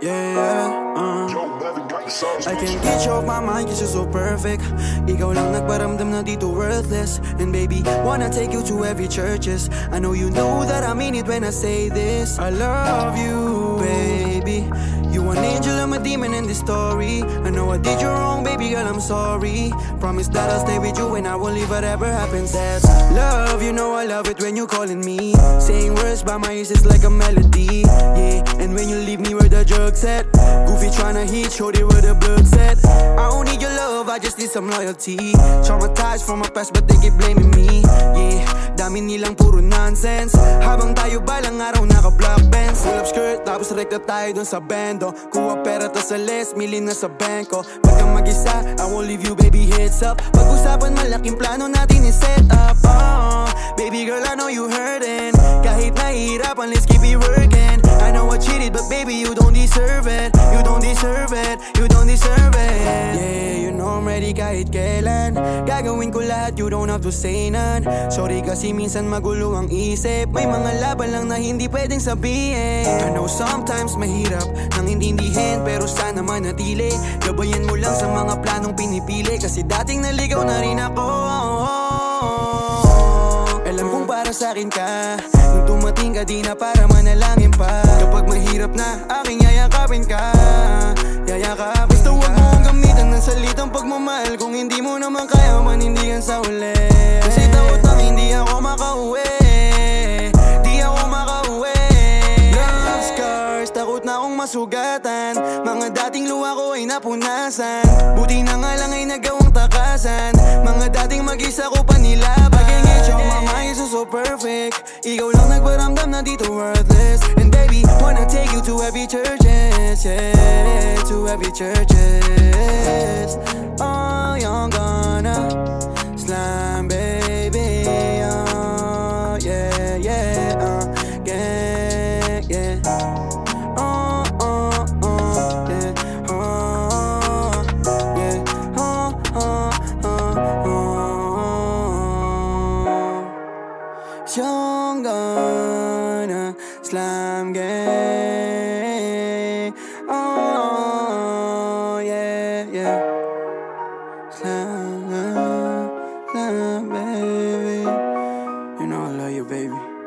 Yeah, uh. I can't get you off my mind cause you're so perfect. Ikaw lang nagparamdam na dito worthless. And baby, wanna take you to every churches. I know you know that I mean it when I say this. I love you, baby. You an angel, I'm a demon in this story. I know I did you wrong, baby girl, I'm sorry. Promise that I'll stay with you and I won't leave whatever happens. That's love, you know I love it when you're calling me. Saying words by my ears is like a melody Yeah, at Goofy tryna hit, shorty where the blood's at I don't need your love, I just need some loyalty. Traumatized from my past but they keep blaming me. Yeah, dami nilang puro nonsense. Habang tayo balang araw naka-black bands. Full up skirt, tapos rekta tayo dun sa bando. Kuha pera to sa list, mili na sa banko. Pag kang mag-isa, I won't leave you baby heads up. Pag-usapan malaking plano natin i-set up. Oh, Baby girl, I know you hurting Kahit nahihirapan, let's keep it working I cheated, but baby, you don't deserve it. You don't deserve it, you don't deserve it. Yeah, you know I'm ready kahit kailan. Gagawin ko lahat, you don't have to say none. Sorry kasi minsan magulo ang isip. May mga laban lang na hindi pwedeng sabihin. I know sometimes mahirap nang intindihin Pero sana manatili. Gabayan mo lang sa mga planong pinipili. Kasi dating naligaw na rin ako. alam kong para sa akin ka. Nung dumating ka di na para manalangin pa. Kapag mahirap na aking yayakapin ka. Yayakapin Basta huwag mo akong gamitan ng salitang pagmamahal. Kung hindi mo naman kaya manindigan sa uli Kasi takot nang hindi ako makauwi. Di ako makauwi. Love scars, takot na akong masugatan. Mga dating luha ko ay napunasan. Buti na nga lang ay nagawang takasan. Mga dating mag-isa ko pa nilaban I can't get mind, you're so perfect Ikaw lang nagparamdam worthless. And baby, wanna take you to every churches Yeah, to every churches Oh, you're gonna jongon slam game. Oh yeah yeah. Slam, slam, baby. You know I love you, baby.